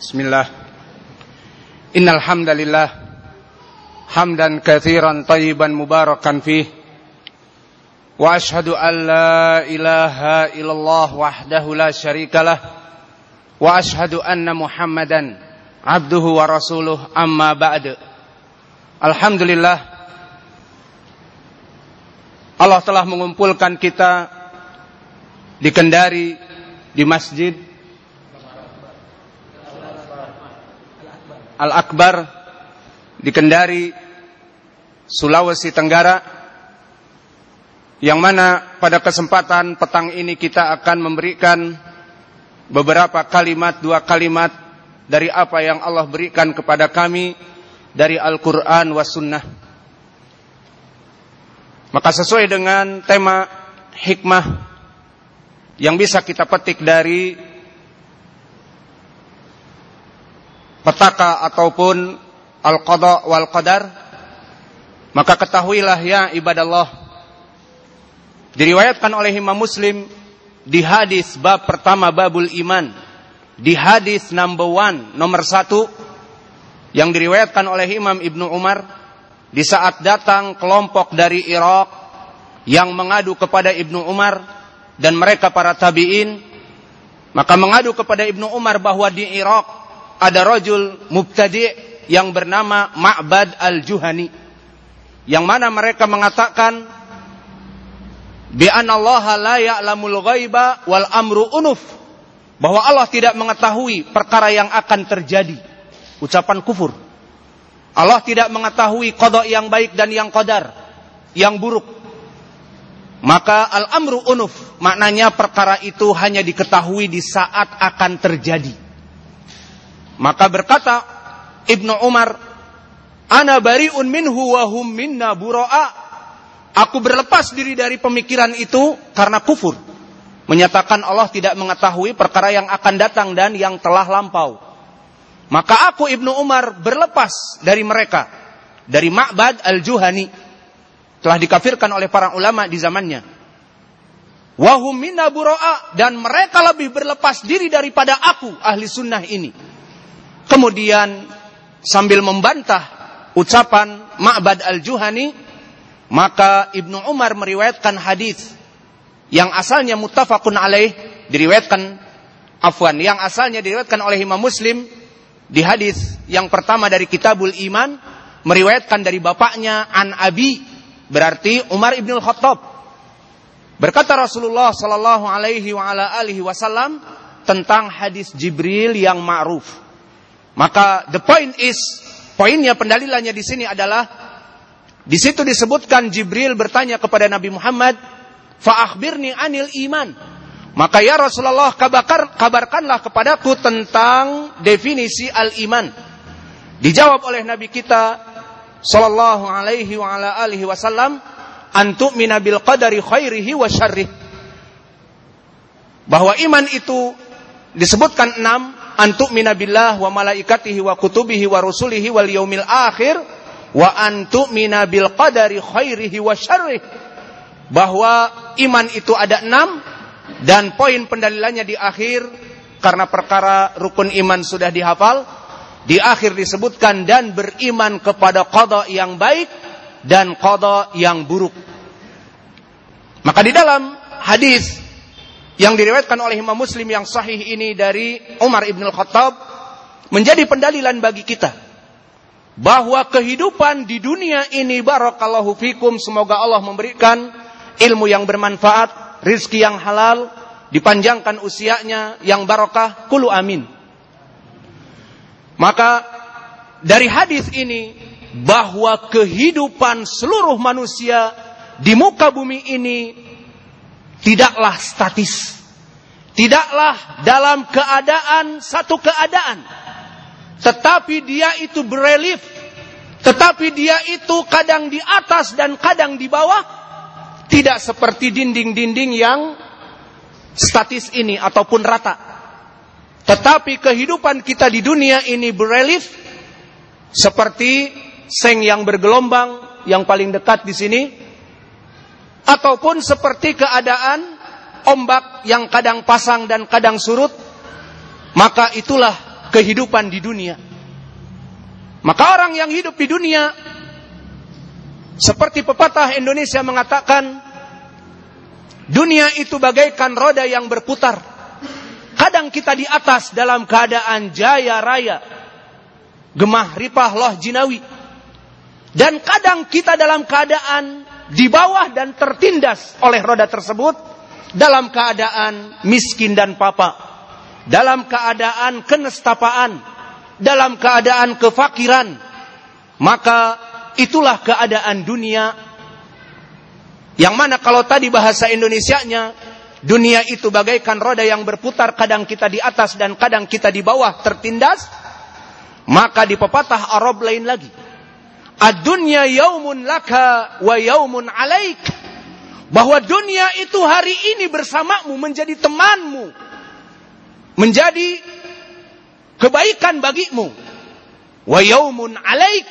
Bismillah. Innal hamdalillah hamdan katsiran tayyiban mubarakan fih. Wa ashhadu an la ilaha illallah wahdahu la syarikalah. Wa ashhadu anna muhammadan abduhu wa rasuluh amma ba'd. Alhamdulillah. Allah telah mengumpulkan kita di Kendari di masjid Al-Akbar di Kendari Sulawesi Tenggara yang mana pada kesempatan petang ini kita akan memberikan beberapa kalimat dua kalimat dari apa yang Allah berikan kepada kami dari Al-Quran was Sunnah. Maka sesuai dengan tema hikmah yang bisa kita petik dari petaka ataupun al-qada wal qadar maka ketahuilah ya ibadallah. Diriwayatkan oleh Imam Muslim di hadis bab pertama babul iman di hadis number one nomor satu yang diriwayatkan oleh Imam Ibnu Umar di saat datang kelompok dari Irak yang mengadu kepada Ibnu Umar dan mereka para tabi'in maka mengadu kepada Ibnu Umar bahwa di Irak ada rajul mubtadi yang bernama Ma'bad al-Juhani yang mana mereka mengatakan bi Allah la ya'lamul ghaiba wal amru unuf bahwa Allah tidak mengetahui perkara yang akan terjadi ucapan kufur Allah tidak mengetahui kodok yang baik dan yang kodar, yang buruk. Maka al-amru unuf, maknanya perkara itu hanya diketahui di saat akan terjadi. Maka berkata Ibnu Umar, Ana bari'un minhu wa hum minna bura'a. Aku berlepas diri dari pemikiran itu karena kufur. Menyatakan Allah tidak mengetahui perkara yang akan datang dan yang telah lampau. Maka aku Ibnu Umar berlepas dari mereka. Dari Ma'bad al-Juhani. Telah dikafirkan oleh para ulama di zamannya. Wahum minna buro'a. Dan mereka lebih berlepas diri daripada aku ahli sunnah ini. Kemudian sambil membantah ucapan Ma'bad al-Juhani. Maka Ibnu Umar meriwayatkan hadis yang asalnya muttafaqun alaih diriwayatkan afwan yang asalnya diriwayatkan oleh Imam Muslim di hadis yang pertama dari Kitabul Iman meriwayatkan dari bapaknya An Abi berarti Umar ibn Khattab berkata Rasulullah sallallahu alaihi wa ala wasallam tentang hadis Jibril yang ma'ruf maka the point is poinnya pendalilannya di sini adalah di situ disebutkan Jibril bertanya kepada Nabi Muhammad fa akhbirni anil iman maka ya Rasulullah kabar, kabarkanlah kepadaku tentang definisi al-iman. Dijawab oleh Nabi kita sallallahu alaihi wa ala alihi wasallam antu minabil qadari khairihi wa syarrih. Bahwa iman itu disebutkan enam antu minabillah wa malaikatihi wa kutubihi wa rusulihi wal yaumil akhir wa antu minabil qadari khairihi wa syarrih. Bahwa iman itu ada enam dan poin pendalilannya di akhir karena perkara rukun iman sudah dihafal, di akhir disebutkan dan beriman kepada qada yang baik dan qada yang buruk. Maka di dalam hadis yang diriwayatkan oleh Imam Muslim yang sahih ini dari Umar Ibn Al-Khattab menjadi pendalilan bagi kita bahwa kehidupan di dunia ini barakallahu fikum semoga Allah memberikan ilmu yang bermanfaat rizki yang halal, dipanjangkan usianya yang barokah, kulu amin. Maka dari hadis ini bahwa kehidupan seluruh manusia di muka bumi ini tidaklah statis. Tidaklah dalam keadaan satu keadaan. Tetapi dia itu berelief. Tetapi dia itu kadang di atas dan kadang di bawah tidak seperti dinding-dinding yang statis ini ataupun rata. Tetapi kehidupan kita di dunia ini berelief seperti seng yang bergelombang yang paling dekat di sini ataupun seperti keadaan ombak yang kadang pasang dan kadang surut maka itulah kehidupan di dunia. Maka orang yang hidup di dunia seperti pepatah Indonesia mengatakan dunia itu bagaikan roda yang berputar. Kadang kita di atas dalam keadaan jaya raya. Gemah ripah loh jinawi. Dan kadang kita dalam keadaan di bawah dan tertindas oleh roda tersebut dalam keadaan miskin dan papa. Dalam keadaan kenestapaan, dalam keadaan kefakiran. Maka itulah keadaan dunia yang mana kalau tadi bahasa Indonesianya dunia itu bagaikan roda yang berputar kadang kita di atas dan kadang kita di bawah tertindas maka di pepatah Arab lain lagi ad-dunya yaumun laka wa yaumun alaik bahwa dunia itu hari ini bersamamu menjadi temanmu menjadi kebaikan bagimu wa yaumun alaik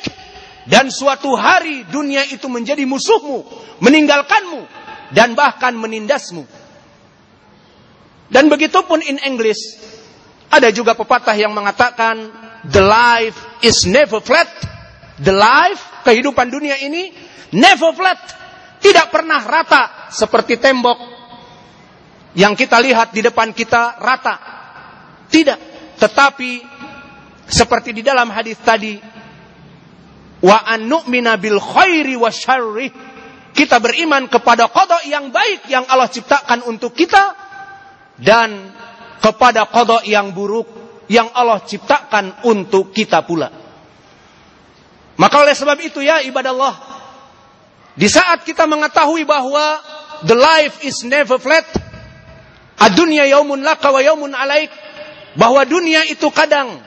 dan suatu hari dunia itu menjadi musuhmu, meninggalkanmu, dan bahkan menindasmu. Dan begitupun in English, ada juga pepatah yang mengatakan, the life is never flat. The life, kehidupan dunia ini, never flat. Tidak pernah rata seperti tembok yang kita lihat di depan kita rata. Tidak. Tetapi seperti di dalam hadis tadi, wa an nu'mina bil khairi wa syarri. Kita beriman kepada qada yang baik yang Allah ciptakan untuk kita dan kepada qada yang buruk yang Allah ciptakan untuk kita pula. Maka oleh sebab itu ya ibadah Allah, di saat kita mengetahui bahwa the life is never flat, ad-dunya yaumun laka wa yaumun alaik, bahwa dunia itu kadang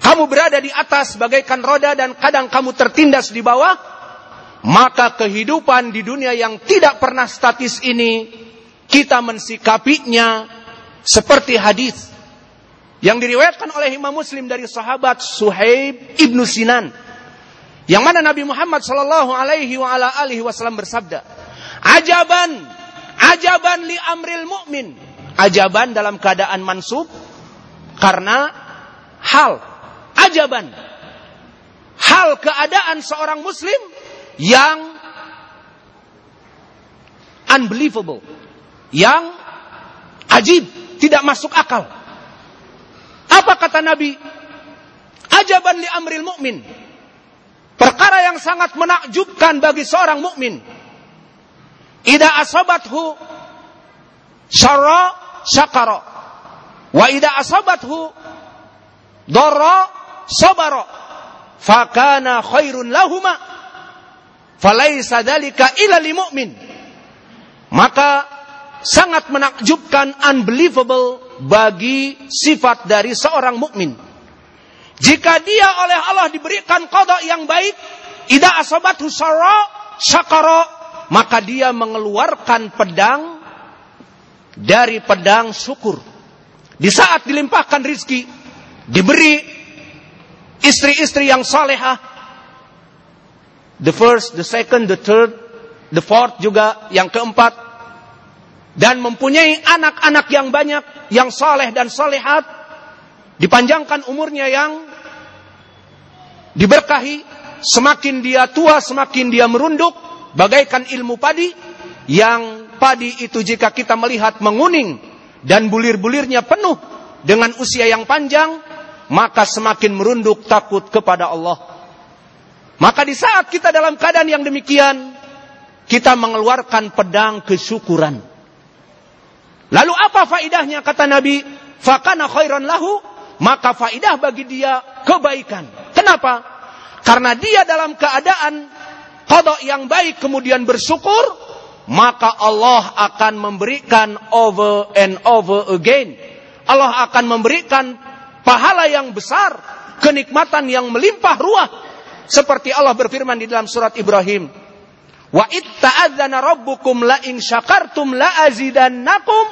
kamu berada di atas bagaikan roda dan kadang kamu tertindas di bawah, maka kehidupan di dunia yang tidak pernah statis ini kita mensikapinya seperti hadis yang diriwayatkan oleh Imam Muslim dari sahabat Suhaib ibnu Sinan yang mana Nabi Muhammad Shallallahu Alaihi wa ala alihi Wasallam bersabda, ajaban, ajaban li amril mukmin, ajaban dalam keadaan mansub karena hal ajaban. Hal keadaan seorang muslim yang unbelievable. Yang ajib, tidak masuk akal. Apa kata Nabi? Ajaban li amril mukmin. Perkara yang sangat menakjubkan bagi seorang mukmin. Ida asabathu syarra syakara. Wa ida asabathu dharra sabara fakana khairun lahuma falaisa dzalika illa lil mu'min maka sangat menakjubkan unbelievable bagi sifat dari seorang mukmin jika dia oleh Allah diberikan qada yang baik ida asabatu sarra syakara maka dia mengeluarkan pedang dari pedang syukur di saat dilimpahkan rizki diberi istri-istri yang salehah. The first, the second, the third, the fourth juga, yang keempat. Dan mempunyai anak-anak yang banyak, yang saleh dan salehat. Dipanjangkan umurnya yang diberkahi. Semakin dia tua, semakin dia merunduk. Bagaikan ilmu padi. Yang padi itu jika kita melihat menguning. Dan bulir-bulirnya penuh dengan usia yang panjang maka semakin merunduk takut kepada Allah. Maka di saat kita dalam keadaan yang demikian, kita mengeluarkan pedang kesyukuran. Lalu apa faidahnya kata Nabi? Fakana khairan lahu, maka faidah bagi dia kebaikan. Kenapa? Karena dia dalam keadaan kodok yang baik kemudian bersyukur, maka Allah akan memberikan over and over again. Allah akan memberikan pahala yang besar, kenikmatan yang melimpah ruah. Seperti Allah berfirman di dalam surat Ibrahim. Wa itta'adzana rabbukum la in syakartum la azidannakum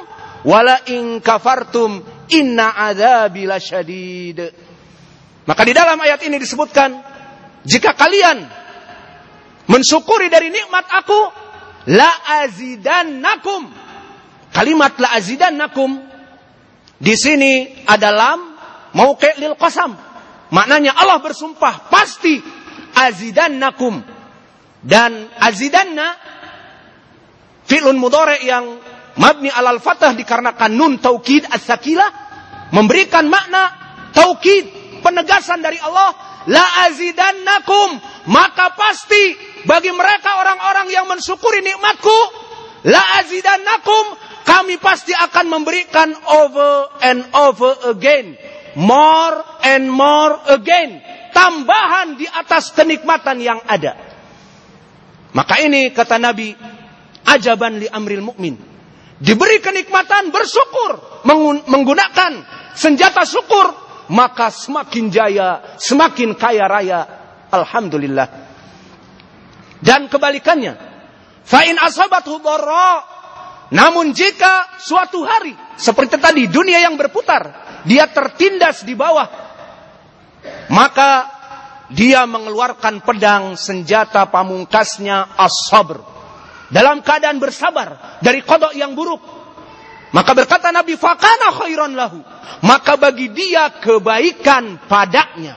wa la in kafartum inna adzabi lasyadid. Maka di dalam ayat ini disebutkan jika kalian mensyukuri dari nikmat aku la azidannakum. Kalimat la azidannakum Di sini ada lam mauqi' lil qasam. Maknanya Allah bersumpah pasti azidannakum. Dan azidanna fi'lun mudhari yang mabni alal fatah dikarenakan nun taukid as-sakilah memberikan makna taukid penegasan dari Allah la azidannakum. Maka pasti bagi mereka orang-orang yang mensyukuri nikmatku la azidannakum kami pasti akan memberikan over and over again. More and more again. Tambahan di atas kenikmatan yang ada maka ini kata Nabi ajaban li amril mukmin diberi kenikmatan bersyukur menggunakan senjata syukur maka semakin jaya, semakin kaya raya. Alhamdulillah. Dan kebalikannya, fa'in asabathu dharra. Namun jika suatu hari seperti tadi dunia yang berputar, dia tertindas di bawah, maka dia mengeluarkan pedang senjata pamungkasnya as-sabr. Dalam keadaan bersabar dari kodok yang buruk. Maka berkata Nabi, fakana khairan lahu maka bagi dia kebaikan padanya.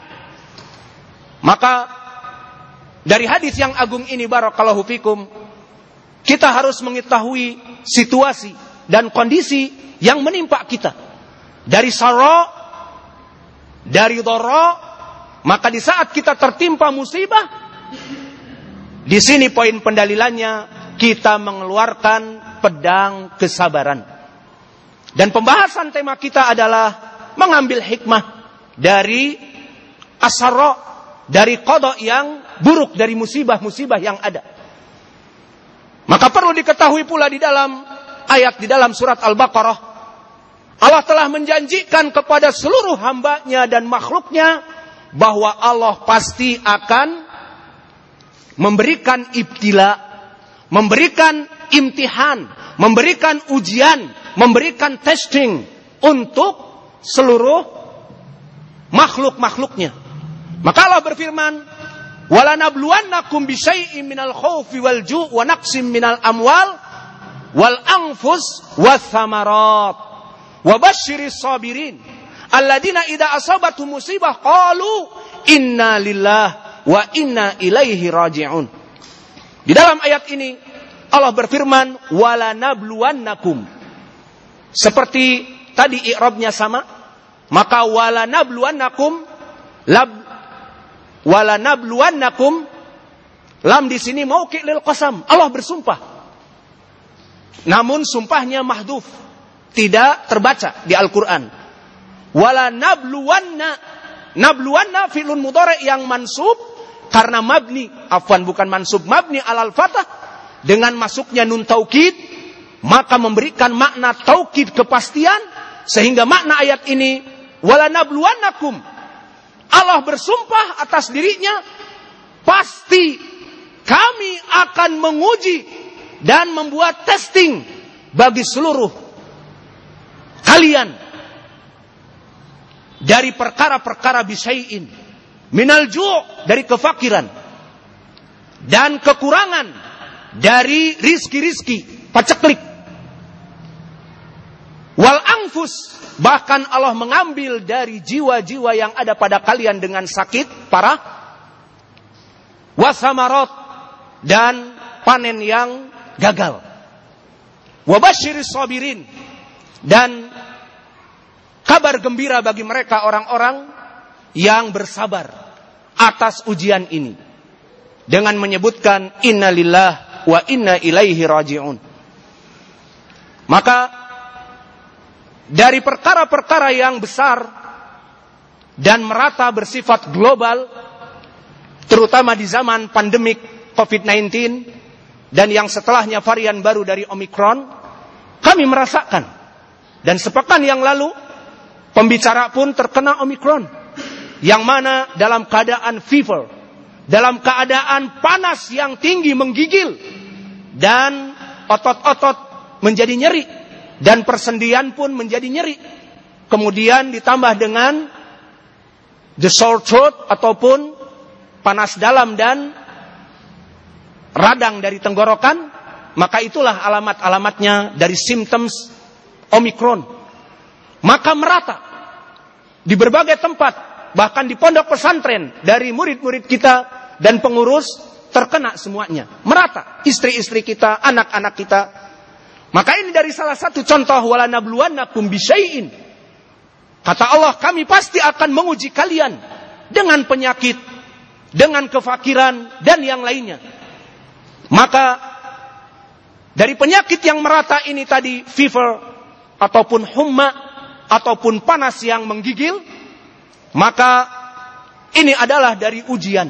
Maka dari hadis yang agung ini barakallahu fikum kita harus mengetahui situasi dan kondisi yang menimpa kita. Dari saro, dari doro, maka di saat kita tertimpa musibah, di sini poin pendalilannya kita mengeluarkan pedang kesabaran. Dan pembahasan tema kita adalah mengambil hikmah dari asaro, dari kodok yang buruk, dari musibah-musibah yang ada. Maka perlu diketahui pula di dalam ayat di dalam surat Al-Baqarah, Allah telah menjanjikan kepada seluruh hambanya dan makhluknya bahwa Allah pasti akan memberikan ibtila, memberikan imtihan, memberikan ujian memberikan testing untuk seluruh makhluk-makhluknya. Maka Allah berfirman, "Wala nabluwannakum bisyai'in minal khaufi wal ju' wa naqsim minal amwal wal anfus was thamarat wa basyiris sabirin alladzina idza asabatu musibah qalu inna lillah wa inna ilaihi raji'un." Di dalam ayat ini Allah berfirman, "Wala nabluwannakum" Seperti tadi i'rabnya sama, maka wala nabluwannakum lab wala nabluwannakum lam di sini mau lil qasam. Allah bersumpah. Namun sumpahnya mahduf, tidak terbaca di Al-Qur'an. Wala nabluwanna. Nabluwanna filun mudhari yang mansub. Karena mabni, afwan bukan mansub, mabni alal fatah. Dengan masuknya nun taukid maka memberikan makna taukid kepastian. Sehingga makna ayat ini wala nabluwannakum. Allah bersumpah atas dirinya pasti kami akan menguji dan membuat testing bagi seluruh kalian dari perkara-perkara bisayin. Minal ju' dari kefakiran. Dan kekurangan dari rizki-rizki. Paceklik. Wal angfus bahkan Allah mengambil dari jiwa-jiwa yang ada pada kalian dengan sakit parah. Wasamarat. Dan panen yang gagal. Wabashiris sabirin. Dan kabar gembira bagi mereka orang-orang yang bersabar atas ujian ini dengan menyebutkan innalillah wa inna ilaihi rajiun. Maka dari perkara-perkara yang besar dan merata bersifat global, terutama di zaman pandemik COVID-19 dan yang setelahnya varian baru dari Omicron, kami merasakan. Dan sepekan yang lalu, pembicara pun terkena Omicron. Yang mana dalam keadaan fever, dalam keadaan panas yang tinggi menggigil, dan otot-otot menjadi nyeri dan persendian pun menjadi nyeri. Kemudian ditambah dengan the sore throat ataupun panas dalam dan radang dari tenggorokan, maka itulah alamat-alamatnya dari symptoms Omicron. Maka merata di berbagai tempat, bahkan di pondok pesantren dari murid-murid kita dan pengurus terkena semuanya. Merata istri-istri kita, anak-anak kita. Maka ini dari salah satu contoh wala nabluwannakum bisyai'in. Kata Allah, kami pasti akan menguji kalian dengan penyakit, dengan kefakiran dan yang lainnya. Maka dari penyakit yang merata ini tadi fever ataupun humma ataupun panas yang menggigil, maka ini adalah dari ujian.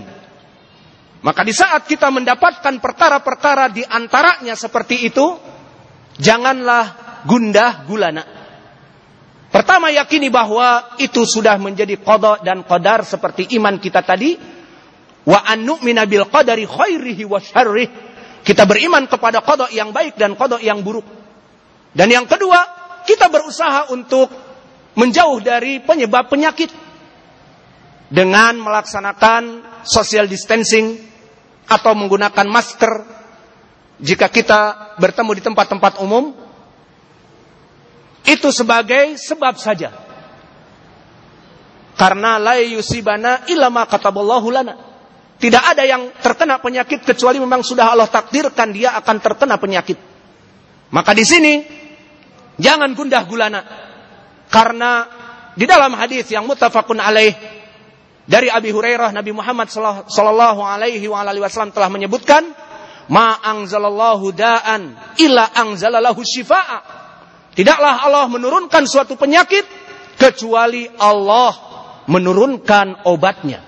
Maka di saat kita mendapatkan perkara-perkara di antaranya seperti itu, janganlah gundah gulana. Pertama yakini bahwa itu sudah menjadi kodok dan kodar seperti iman kita tadi. Wa an nu'mina bil qadari khairihi wa syarrih. Kita beriman kepada kodok yang baik dan kodok yang buruk. Dan yang kedua, kita berusaha untuk menjauh dari penyebab penyakit. Dengan melaksanakan social distancing atau menggunakan masker jika kita bertemu di tempat-tempat umum itu sebagai sebab saja karena la yusibana illa ma kataballahu lana tidak ada yang terkena penyakit kecuali memang sudah Allah takdirkan dia akan terkena penyakit. Maka di sini jangan gundah gulana. Karena di dalam hadis yang muttafaqun alaih dari Abi Hurairah Nabi Muhammad sallallahu alaihi wasallam telah menyebutkan ma anzalallahu da'an illa anzalalahu shifa'a. Tidaklah Allah menurunkan suatu penyakit kecuali Allah menurunkan obatnya.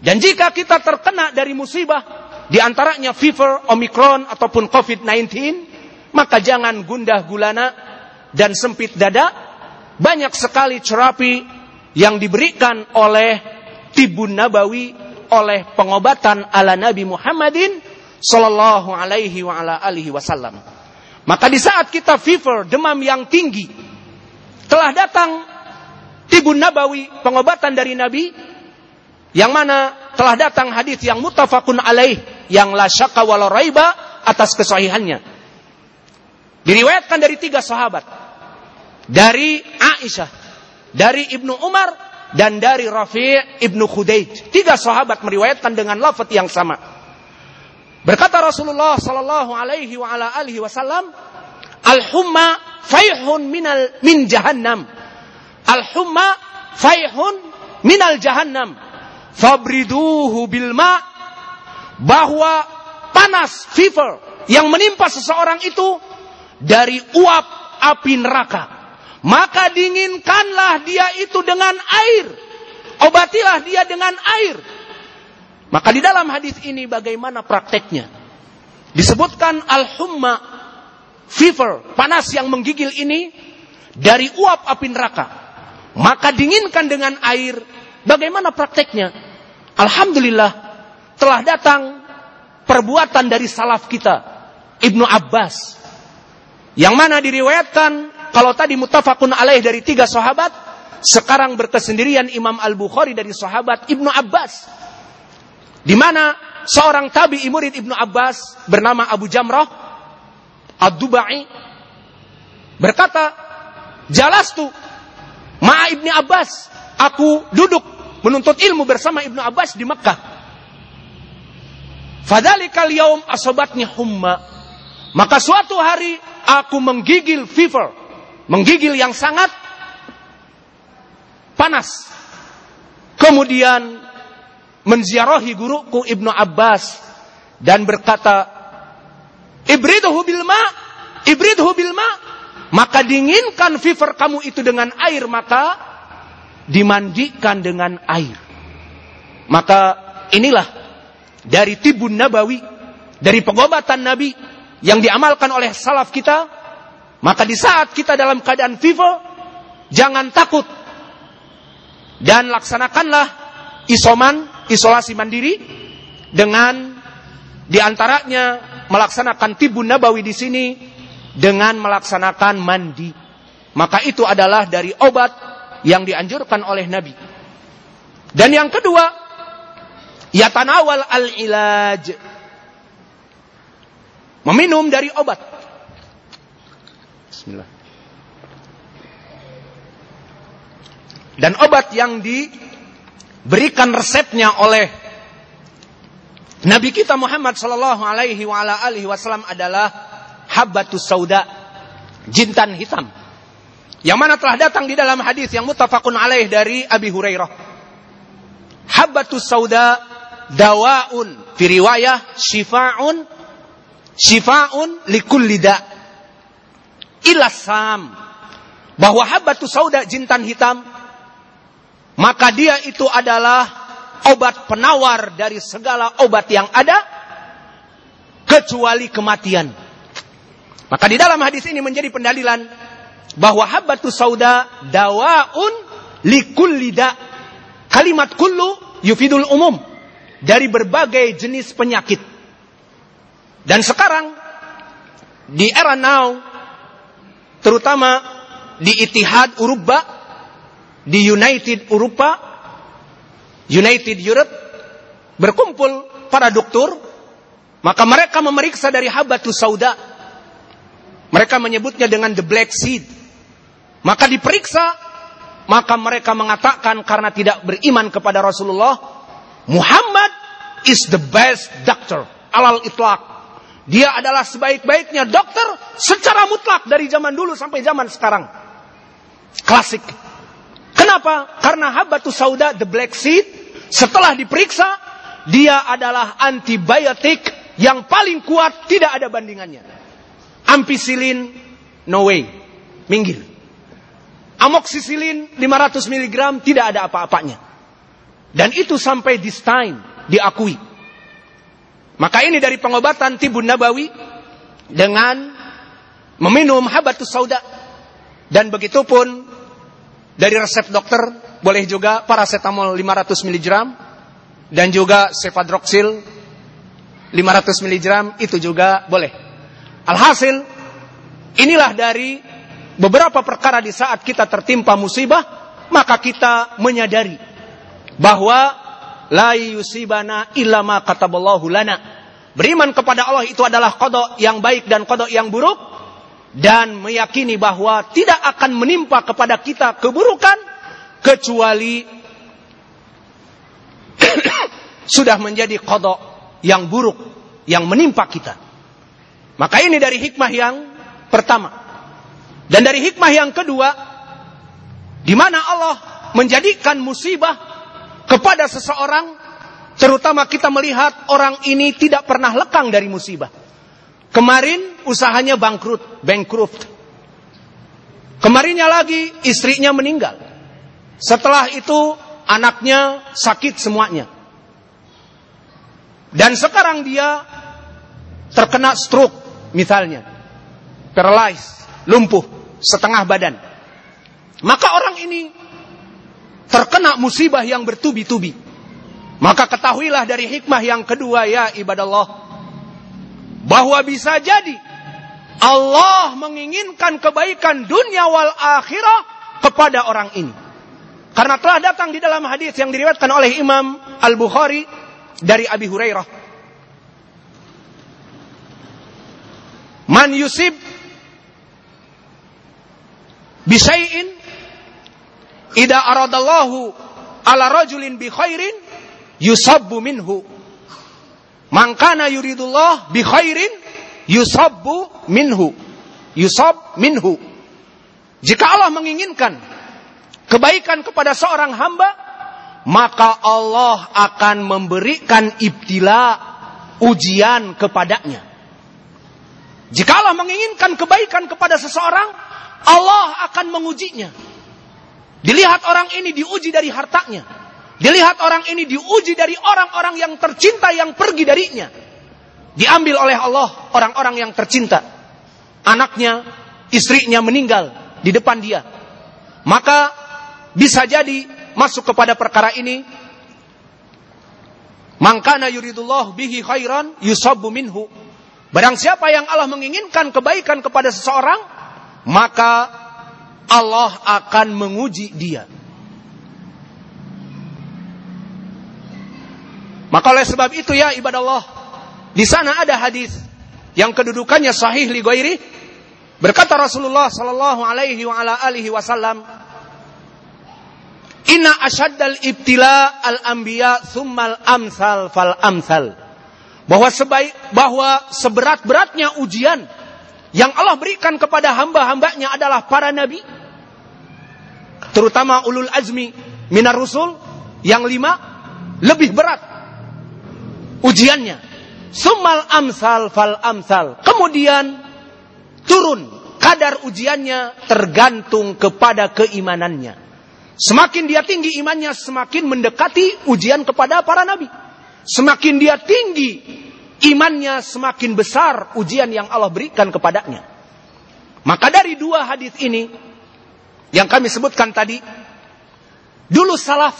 Dan jika kita terkena dari musibah, di antaranya fever, omikron, ataupun COVID-19, maka jangan gundah gulana dan sempit dada. Banyak sekali terapi yang diberikan oleh tibun nabawi, oleh pengobatan ala Nabi Muhammadin sallallahu alaihi wa ala alihi wasallam. Maka di saat kita fever, demam yang tinggi, telah datang tibun nabawi, pengobatan dari Nabi, yang mana telah datang hadis yang mutafakun alaih yang la syakka raiba atas kesahihannya. Diriwayatkan dari tiga sahabat. Dari Aisyah, dari Ibnu Umar dan dari Rafi' Ibnu Khudaij. Tiga sahabat meriwayatkan dengan lafaz yang sama. Berkata Rasulullah sallallahu alaihi wa ala alihi wasallam, "Al-humma faihun minal min jahannam." Al-humma faihun minal jahannam fabriduhu bilma bahwa panas fever yang menimpa seseorang itu dari uap api neraka maka dinginkanlah dia itu dengan air. Obatilah dia dengan air. Maka di dalam hadis ini bagaimana prakteknya? Disebutkan al-humma fever panas yang menggigil ini dari uap api neraka. Maka dinginkan dengan air. Bagaimana prakteknya? Alhamdulillah telah datang perbuatan dari salaf kita Ibnu Abbas. Yang mana diriwayatkan kalau tadi mutafakun alaih dari tiga sahabat sekarang berkesendirian Imam Al-Bukhari dari sahabat Ibnu Abbas di mana seorang tabi'i murid Ibnu Abbas bernama Abu Jamrah Ad-Dubai berkata jalastu ma'a Ibnu Abbas aku duduk menuntut ilmu bersama Ibnu Abbas di Mekah. Fadalikal yaum asobatnya humma. Maka suatu hari aku menggigil fever. Menggigil yang sangat panas. Kemudian menziarahi guruku Ibnu Abbas dan berkata, Ibridhu bilma, ibridhu bilma, maka dinginkan fever kamu itu dengan air maka dimandikan dengan air. Maka inilah dari tibun nabawi, dari pengobatan Nabi yang diamalkan oleh salaf kita, maka di saat kita dalam keadaan fever, jangan takut dan laksanakanlah isoman, isolasi mandiri dengan di antaranya melaksanakan tibun nabawi di sini dengan melaksanakan mandi. Maka itu adalah dari obat yang dianjurkan oleh Nabi. Dan yang kedua, yatanawal al-ilaj. Meminum dari obat. Bismillah. Dan obat yang diberikan resepnya oleh Nabi kita Muhammad sallallahu alaihi wasallam adalah habbatus sauda, jintan hitam. Yang mana telah datang di dalam hadis yang muttafaqun alaih dari Abi Hurairah. Habbatus sauda dawaun fi riwayah shifaun shifaun likulli da. Ilasam. Bahwa habbatus sauda jintan hitam maka dia itu adalah obat penawar dari segala obat yang ada kecuali kematian. Maka di dalam hadis ini menjadi pendalilan bahwa habbatus sauda dawaun likulli da. Kalimat kullu yufidul umum dari berbagai jenis penyakit. Dan sekarang di era now terutama di Itihad Uruba di United Eropa, United Europe, berkumpul para dokter, maka mereka memeriksa dari habatus sauda. Mereka menyebutnya dengan the black seed. Maka diperiksa, maka mereka mengatakan karena tidak beriman kepada Rasulullah, Muhammad is the best doctor. Alal itlaq. Dia adalah sebaik-baiknya dokter secara mutlak dari zaman dulu sampai zaman sekarang. Klasik. Kenapa? Karena habatus sauda, the black seed, setelah diperiksa, dia adalah antibiotik yang paling kuat, tidak ada bandingannya. Ampicillin, no way. Minggir. Amoxicillin 500 mg tidak ada apa-apanya. Dan itu sampai this time diakui. Maka ini dari pengobatan tibun nabawi dengan meminum habatus sauda. Dan begitu pun dari resep dokter boleh juga paracetamol 500 mg dan juga cefadroxil 500 mg itu juga boleh. Alhasil inilah dari beberapa perkara di saat kita tertimpa musibah maka kita menyadari bahwa la yusibana illa ma kataballahu lana. Beriman kepada Allah itu adalah kodok yang baik dan kodok yang buruk dan meyakini bahwa tidak akan menimpa kepada kita keburukan kecuali sudah menjadi kodok yang buruk yang menimpa kita. Maka ini dari hikmah yang pertama. Dan dari hikmah yang kedua, di mana Allah menjadikan musibah kepada seseorang, terutama kita melihat orang ini tidak pernah lekang dari musibah. Kemarin usahanya bangkrut, bankrupt. Kemarinnya lagi istrinya meninggal. Setelah itu anaknya sakit semuanya. Dan sekarang dia terkena stroke misalnya. Paralyzed, lumpuh, setengah badan. Maka orang ini terkena musibah yang bertubi-tubi. Maka ketahuilah dari hikmah yang kedua ya ibadah Allah bahwa bisa jadi Allah menginginkan kebaikan dunia wal akhirah kepada orang ini. Karena telah datang di dalam hadis yang diriwayatkan oleh Imam Al-Bukhari dari Abi Hurairah. Man yusib bisai'in ida aradallahu ala rajulin bi khairin yusabbu minhu Mangkana yuridullah bi khairin yusabbu minhu. Yusab minhu. Jika Allah menginginkan kebaikan kepada seorang hamba, maka Allah akan memberikan ibtila ujian kepadanya. Jika Allah menginginkan kebaikan kepada seseorang, Allah akan mengujinya. Dilihat orang ini diuji dari hartanya. Dilihat orang ini diuji dari orang-orang yang tercinta yang pergi darinya. Diambil oleh Allah orang-orang yang tercinta. Anaknya, istrinya meninggal di depan dia. Maka bisa jadi masuk kepada perkara ini. Mangkana yuridullah bihi khairan yusabu minhu. Barang siapa yang Allah menginginkan kebaikan kepada seseorang, maka Allah akan menguji dia. Maka oleh sebab itu ya ibadah Allah, di sana ada hadis yang kedudukannya sahih li ghairi. Berkata Rasulullah sallallahu alaihi wa ala alihi wasallam, Inna asyaddal ibtila al-anbiya summal amsal fal amsal. Bahwa sebaik bahwa seberat-beratnya ujian yang Allah berikan kepada hamba-hambanya adalah para nabi. Terutama ulul azmi minar rusul yang lima lebih berat ujiannya. Summal amsal fal amsal. Kemudian turun kadar ujiannya tergantung kepada keimanannya. Semakin dia tinggi imannya, semakin mendekati ujian kepada para nabi. Semakin dia tinggi imannya, semakin besar ujian yang Allah berikan kepadanya. Maka dari dua hadis ini yang kami sebutkan tadi, dulu salaf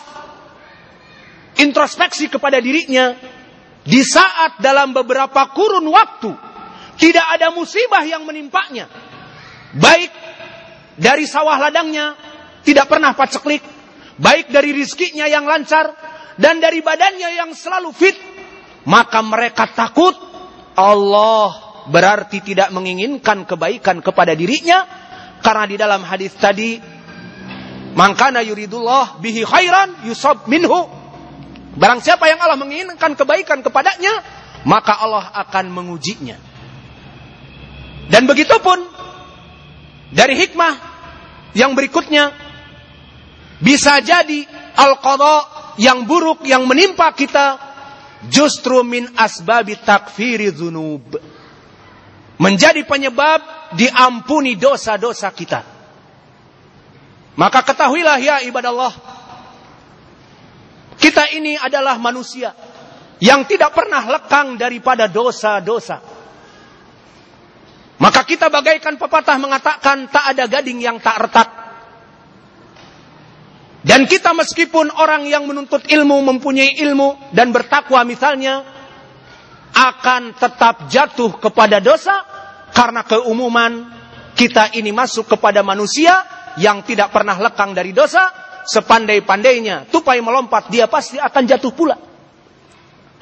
introspeksi kepada dirinya di saat dalam beberapa kurun waktu tidak ada musibah yang menimpanya. Baik dari sawah ladangnya tidak pernah paceklik, baik dari rizkinya yang lancar dan dari badannya yang selalu fit, maka mereka takut Allah berarti tidak menginginkan kebaikan kepada dirinya karena di dalam hadis tadi mangkana yuridullah bihi khairan yusab minhu barang siapa yang Allah menginginkan kebaikan kepadanya maka Allah akan mengujinya dan begitu pun dari hikmah yang berikutnya bisa jadi al-qadha yang buruk yang menimpa kita justru min asbabi takfiri dzunub. Menjadi penyebab diampuni dosa-dosa kita. Maka ketahuilah ya ibadah Allah. Kita ini adalah manusia yang tidak pernah lekang daripada dosa-dosa. Maka kita bagaikan pepatah mengatakan tak ada gading yang tak retak. Dan kita meskipun orang yang menuntut ilmu, mempunyai ilmu dan bertakwa misalnya, akan tetap jatuh kepada dosa karena keumuman kita ini masuk kepada manusia yang tidak pernah lekang dari dosa, sepandai-pandainya tupai melompat dia pasti akan jatuh pula.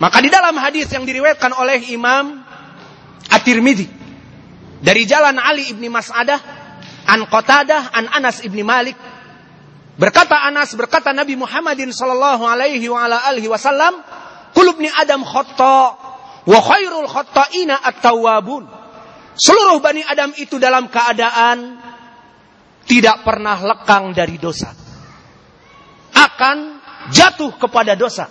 Maka di dalam hadis yang diriwayatkan oleh Imam At-Tirmidzi dari jalan Ali ibni Mas'adah an Qatadah an Anas ibni Malik Berkata Anas, berkata Nabi Muhammadin sallallahu alaihi wa ala alihi wasallam, "Kulubni Adam khata wa khairul khata'ina at-tawwabun." Seluruh Bani Adam itu dalam keadaan tidak pernah lekang dari dosa. Akan jatuh kepada dosa.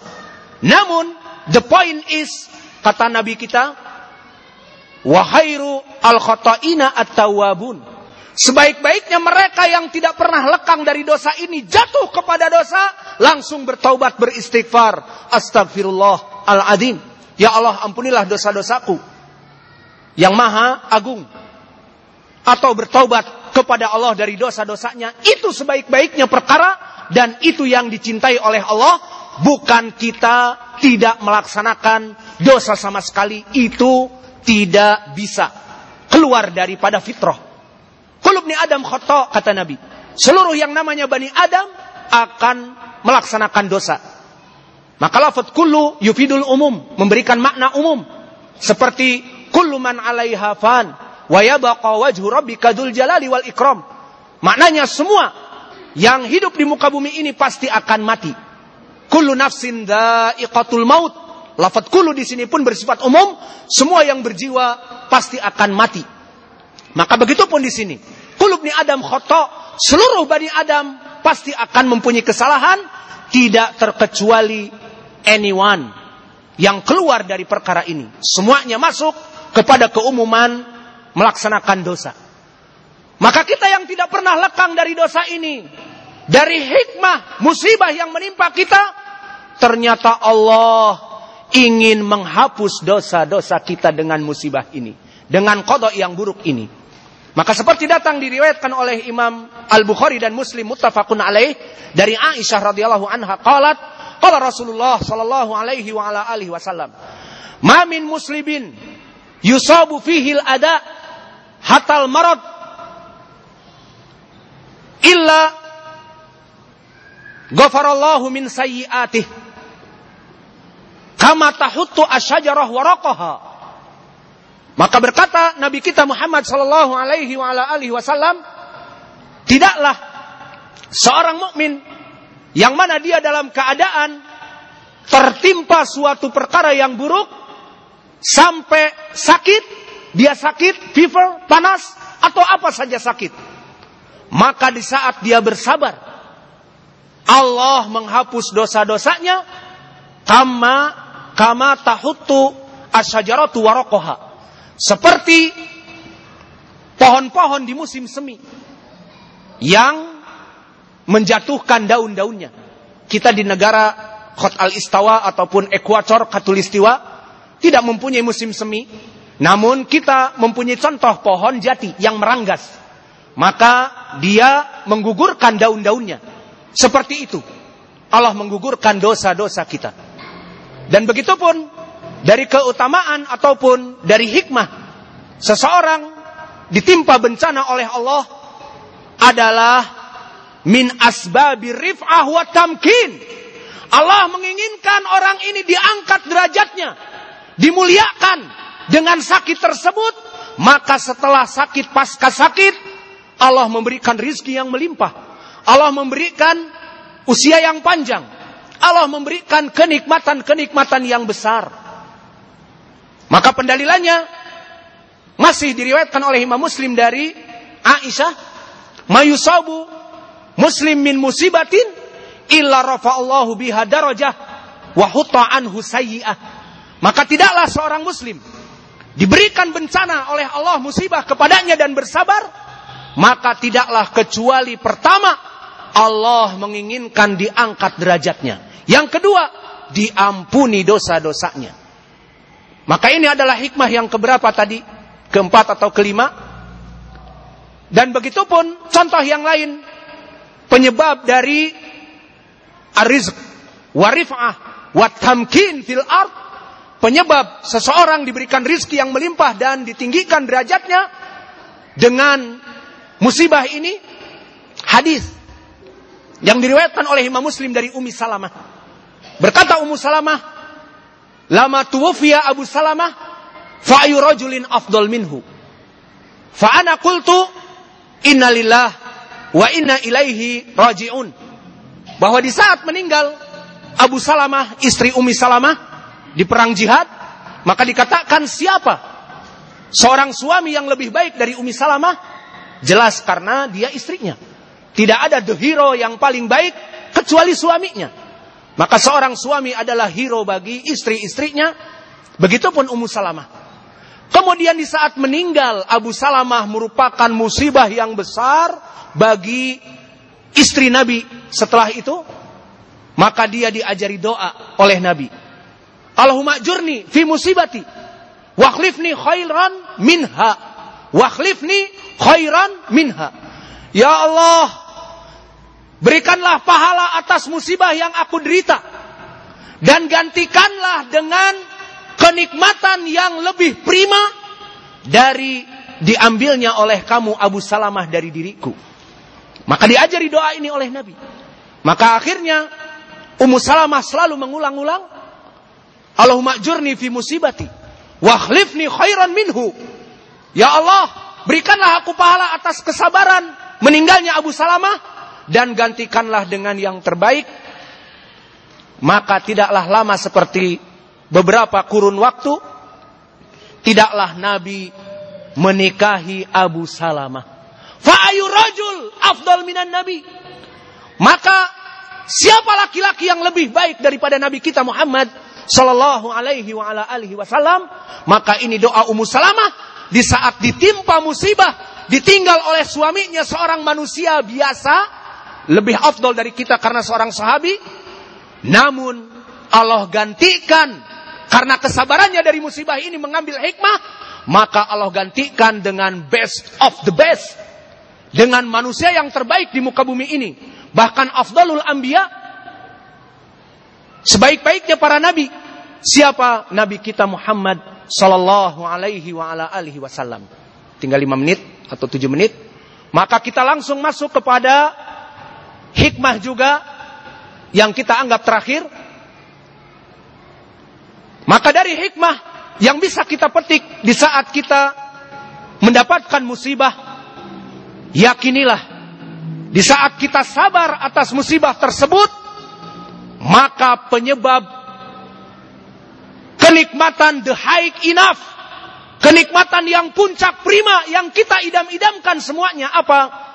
Namun, the point is, kata Nabi kita, wa khairu al-khata'ina at-tawwabun. Sebaik-baiknya mereka yang tidak pernah lekang dari dosa ini jatuh kepada dosa, langsung bertaubat beristighfar. Astagfirullah al-adim. Ya Allah ampunilah dosa-dosaku. Yang maha agung. Atau bertaubat kepada Allah dari dosa-dosanya. Itu sebaik-baiknya perkara. Dan itu yang dicintai oleh Allah. Bukan kita tidak melaksanakan dosa sama sekali. Itu tidak bisa. Keluar daripada fitrah. Kulub ni Adam khoto, kata Nabi. Seluruh yang namanya Bani Adam akan melaksanakan dosa. Maka lafad kullu yufidul umum. Memberikan makna umum. Seperti kullu man alaiha fan. Wa yabaqa wajhu rabbika dzul jalali wal ikram. Maknanya semua yang hidup di muka bumi ini pasti akan mati. Kullu nafsin dha'iqatul maut. Lafad kullu di sini pun bersifat umum. Semua yang berjiwa pasti akan mati. Maka begitu pun di sini. Kulub ni Adam khoto. Seluruh Bani Adam pasti akan mempunyai kesalahan. Tidak terkecuali anyone yang keluar dari perkara ini. Semuanya masuk kepada keumuman melaksanakan dosa. Maka kita yang tidak pernah lekang dari dosa ini. Dari hikmah musibah yang menimpa kita. Ternyata Allah ingin menghapus dosa-dosa kita dengan musibah ini. Dengan kodok yang buruk ini. Maka seperti datang diriwayatkan oleh Imam Al-Bukhari dan Muslim muttafaqun alaih dari Aisyah radhiyallahu anha qalat qala Rasulullah sallallahu alaihi wa ala alihi wasallam ma min muslimin yusabu fihi al-ada hatal marad. Illa ghafarallahu min sayyi'atih. Kama tahuttu asyajarah waraqaha maka berkata Nabi kita Muhammad sallallahu alaihi wasallam, tidaklah seorang mukmin yang mana dia dalam keadaan tertimpa suatu perkara yang buruk sampai sakit, dia sakit, fever, panas atau apa saja sakit. Maka di saat dia bersabar, Allah menghapus dosa-dosanya kama kama tahutu asyajaratu warokoha. Seperti pohon-pohon di musim semi yang menjatuhkan daun-daunnya. Kita di negara Khot al-Istawa ataupun Ekuator Katulistiwa tidak mempunyai musim semi, namun kita mempunyai contoh pohon jati yang meranggas. Maka dia menggugurkan daun-daunnya. Seperti itu. Allah menggugurkan dosa-dosa kita. Dan begitu pun dari keutamaan ataupun dari hikmah seseorang ditimpa bencana oleh Allah adalah min asbabi rif'ah wa tamkin. Allah menginginkan orang ini diangkat derajatnya, dimuliakan dengan sakit tersebut, maka setelah sakit pasca sakit, Allah memberikan rizki yang melimpah. Allah memberikan usia yang panjang. Allah memberikan kenikmatan-kenikmatan yang besar. Maka pendalilannya masih diriwayatkan oleh Imam Muslim dari Aisyah, mayusabu muslim min musibatin illa rafa'allahu biha darajah wa anhu sayyi'ah. Maka tidaklah seorang muslim diberikan bencana oleh Allah musibah kepadanya dan bersabar, maka tidaklah kecuali pertama Allah menginginkan diangkat derajatnya. Yang kedua, diampuni dosa-dosanya. Maka ini adalah hikmah yang keberapa tadi? Keempat atau kelima? Dan begitu pun contoh yang lain penyebab dari arizq, warifah, watamkin fil art, penyebab seseorang diberikan rizki yang melimpah dan ditinggikan derajatnya dengan musibah ini hadis yang diriwayatkan oleh Imam Muslim dari Umi Salamah. Berkata Ummu Salamah, "Lama tuwfiya Abu Salamah, fa ayu rajulin afdal minhu." Fa ana qultu, "Inna lillah wa inna ilaihi rajiun. Bahwa di saat meninggal Abu Salamah, istri Umi Salamah di perang jihad, maka dikatakan siapa seorang suami yang lebih baik dari Umi Salamah? Jelas karena dia istrinya. Tidak ada the hero yang paling baik kecuali suaminya. Maka seorang suami adalah hero bagi istri-istrinya. Begitupun Ummu Salamah. Kemudian di saat meninggal Abu Salamah merupakan musibah yang besar bagi istri Nabi setelah itu maka dia diajari doa oleh Nabi Allahumma jurni fi musibati. Wakhlifni khairan minha. Wakhlifni khairan minha. Ya Allah berikanlah pahala atas musibah yang aku derita. Dan gantikanlah dengan kenikmatan yang lebih prima dari diambilnya oleh kamu Abu Salamah dari diriku. Maka diajari doa ini oleh Nabi. Maka akhirnya Ummu Salamah selalu mengulang-ulang Allahumma jurni fi musibati wakhlifni khairan minhu. Ya Allah, berikanlah aku pahala atas kesabaran meninggalnya Abu Salamah dan gantikanlah dengan yang terbaik. Maka tidaklah lama seperti beberapa kurun waktu tidaklah Nabi menikahi Abu Salamah. Fa'ayu rajul afdal minan nabi. Maka siapa laki-laki yang lebih baik daripada nabi kita Muhammad sallallahu alaihi wa ala alihi wasallam? Maka ini doa Ummu Salamah di saat ditimpa musibah, ditinggal oleh suaminya seorang manusia biasa, lebih afdal dari kita karena seorang sahabi. Namun Allah gantikan karena kesabarannya dari musibah ini mengambil hikmah, maka Allah gantikan dengan best of the best dengan manusia yang terbaik di muka bumi ini. Bahkan afdalul anbiya sebaik-baiknya para nabi. Siapa nabi kita Muhammad sallallahu alaihi wa ala alihi wasallam. Tinggal lima menit atau tujuh menit. Maka kita langsung masuk kepada hikmah juga yang kita anggap terakhir. Maka dari hikmah yang bisa kita petik di saat kita mendapatkan musibah Yakinilah, di saat kita sabar atas musibah tersebut, maka penyebab kenikmatan the high enough, kenikmatan yang puncak prima yang kita idam-idamkan semuanya apa?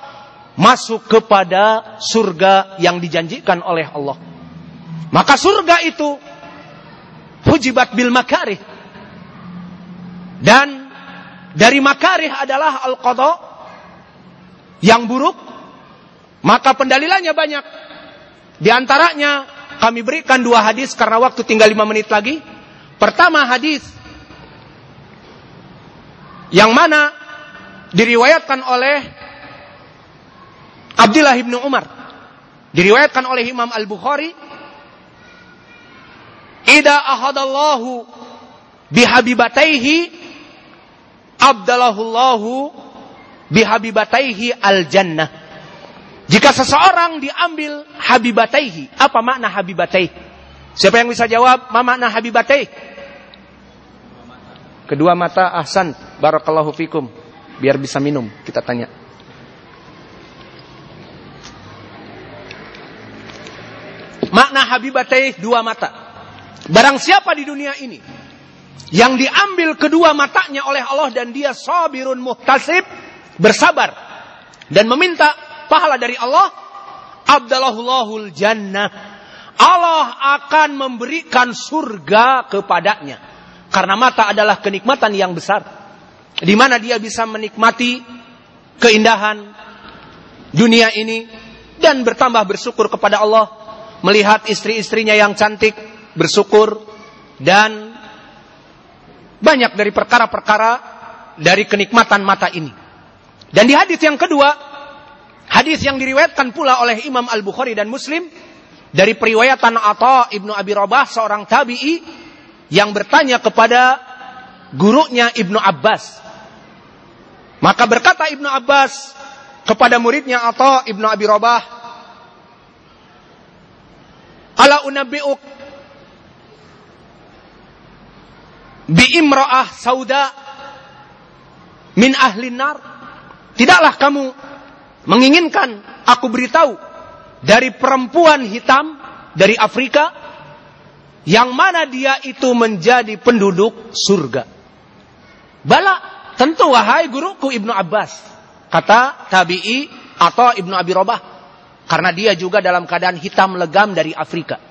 Masuk kepada surga yang dijanjikan oleh Allah. Maka surga itu hujibat bil makarih. Dan dari makarih adalah al-qadha yang buruk. Maka pendalilannya banyak. Di antaranya kami berikan dua hadis karena waktu tinggal lima menit lagi. Pertama hadis yang mana diriwayatkan oleh Abdullah bin Umar. Diriwayatkan oleh Imam Al-Bukhari. Ida ahadallahu bihabibataihi abdalahullahu bihabibataihi al-jannah. Jika seseorang diambil habibataihi, apa makna habibataihi? Siapa yang bisa jawab? Apa makna habibataihi? Kedua mata ahsan, barakallahu fikum. Biar bisa minum, kita tanya. Makna habibataihi dua mata. Barang siapa di dunia ini yang diambil kedua matanya oleh Allah dan dia sabirun muhtasib, bersabar dan meminta pahala dari Allah, abdallahullahul jannah. Allah akan memberikan surga kepadanya. Karena mata adalah kenikmatan yang besar. Di mana dia bisa menikmati keindahan dunia ini dan bertambah bersyukur kepada Allah melihat istri-istrinya yang cantik bersyukur dan banyak dari perkara-perkara dari kenikmatan mata ini. Dan di hadis yang kedua, Hadis yang diriwayatkan pula oleh Imam Al-Bukhari dan Muslim dari periwayatan Atha Ibnu Abi Rabah seorang tabi'i yang bertanya kepada gurunya Ibnu Abbas. Maka berkata Ibnu Abbas kepada muridnya Atha Ibnu Abi Rabah, "Ala unabbi'uk bi imra'ah sauda min ahli nar?" Tidaklah kamu menginginkan aku beritahu dari perempuan hitam dari Afrika yang mana dia itu menjadi penduduk surga. Bala, tentu wahai guruku Ibnu Abbas, kata tabi'i atau Ibnu Abi Robah, karena dia juga dalam keadaan hitam legam dari Afrika.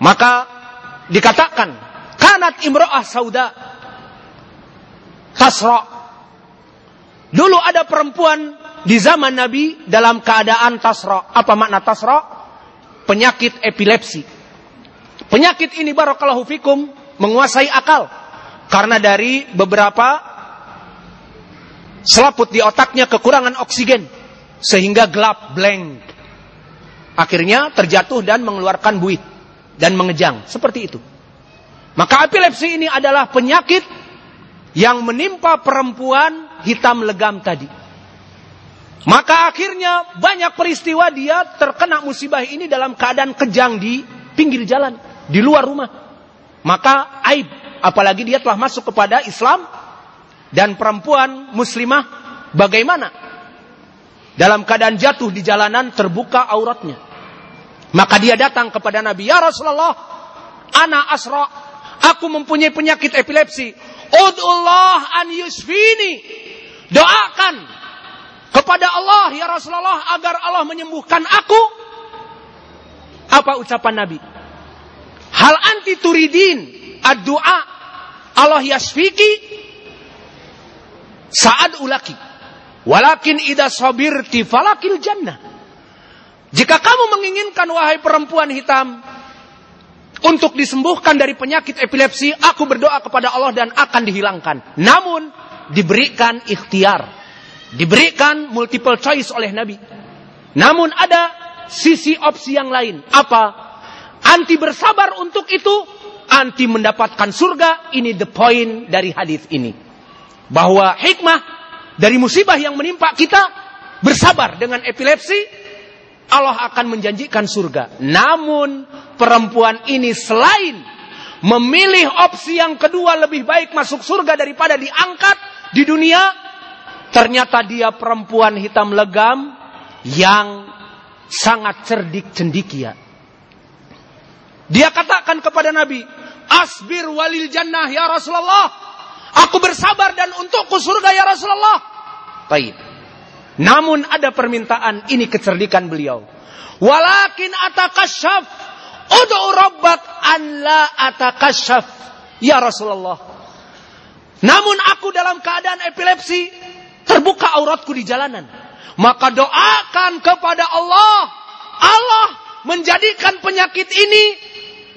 Maka dikatakan, kanat imro'ah sauda tasra Dulu ada perempuan di zaman Nabi dalam keadaan tasra. Apa makna tasra? Penyakit epilepsi. Penyakit ini barakallahu fikum menguasai akal. Karena dari beberapa selaput di otaknya kekurangan oksigen. Sehingga gelap, blank. Akhirnya terjatuh dan mengeluarkan buih. Dan mengejang. Seperti itu. Maka epilepsi ini adalah penyakit yang menimpa perempuan hitam legam tadi. Maka akhirnya banyak peristiwa dia terkena musibah ini dalam keadaan kejang di pinggir jalan, di luar rumah. Maka aib, apalagi dia telah masuk kepada Islam dan perempuan muslimah bagaimana? Dalam keadaan jatuh di jalanan terbuka auratnya. Maka dia datang kepada Nabi, "Ya Rasulullah, ana asra, aku mempunyai penyakit epilepsi. Ud'ullah an yusfini. Doakan kepada Allah ya Rasulullah agar Allah menyembuhkan aku. Apa ucapan Nabi? Hal anti turidin ad-du'a Allah yasfiki saat ulaki. Walakin ida sabirti falakil jannah. Jika kamu menginginkan wahai perempuan hitam untuk disembuhkan dari penyakit epilepsi, aku berdoa kepada Allah dan akan dihilangkan. Namun, diberikan ikhtiar. Diberikan multiple choice oleh Nabi. Namun ada sisi opsi yang lain. Apa? Anti bersabar untuk itu, anti mendapatkan surga. Ini the point dari hadis ini. Bahwa hikmah dari musibah yang menimpa kita, bersabar dengan epilepsi, Allah akan menjanjikan surga. Namun perempuan ini selain memilih opsi yang kedua lebih baik masuk surga daripada diangkat di dunia, ternyata dia perempuan hitam legam yang sangat cerdik cendikia. Dia katakan kepada Nabi, Asbir walil jannah ya Rasulullah. Aku bersabar dan untukku surga ya Rasulullah. Baik. Namun ada permintaan ini kecerdikan beliau. Walakin atakasyaf. Udu rabbak an la atakasyaf. Ya Rasulullah. Namun aku dalam keadaan epilepsi. Terbuka auratku di jalanan. Maka doakan kepada Allah. Allah menjadikan penyakit ini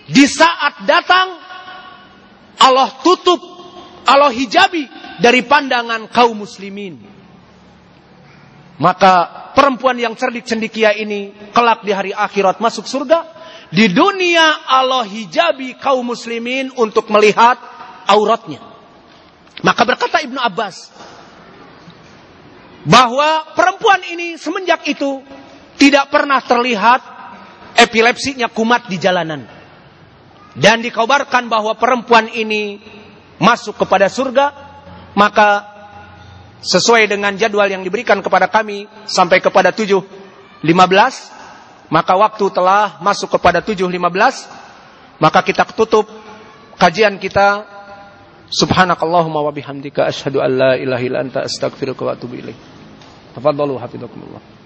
di saat datang Allah tutup, Allah hijabi dari pandangan kaum muslimin. Maka perempuan yang cerdik cendikia ini kelak di hari akhirat masuk surga. Di dunia Allah hijabi kaum muslimin untuk melihat auratnya. Maka berkata Ibnu Abbas bahwa perempuan ini semenjak itu tidak pernah terlihat epilepsinya kumat di jalanan. Dan dikabarkan bahwa perempuan ini masuk kepada surga, maka sesuai dengan jadwal yang diberikan kepada kami sampai kepada 7.15, maka waktu telah masuk kepada 7.15, maka kita tutup kajian kita Subhanakallahumma wa bihamdika asyhadu an la ilaha illa anta astaghfiruka wa atubu ilaik. تفضلوا حفظكم الله.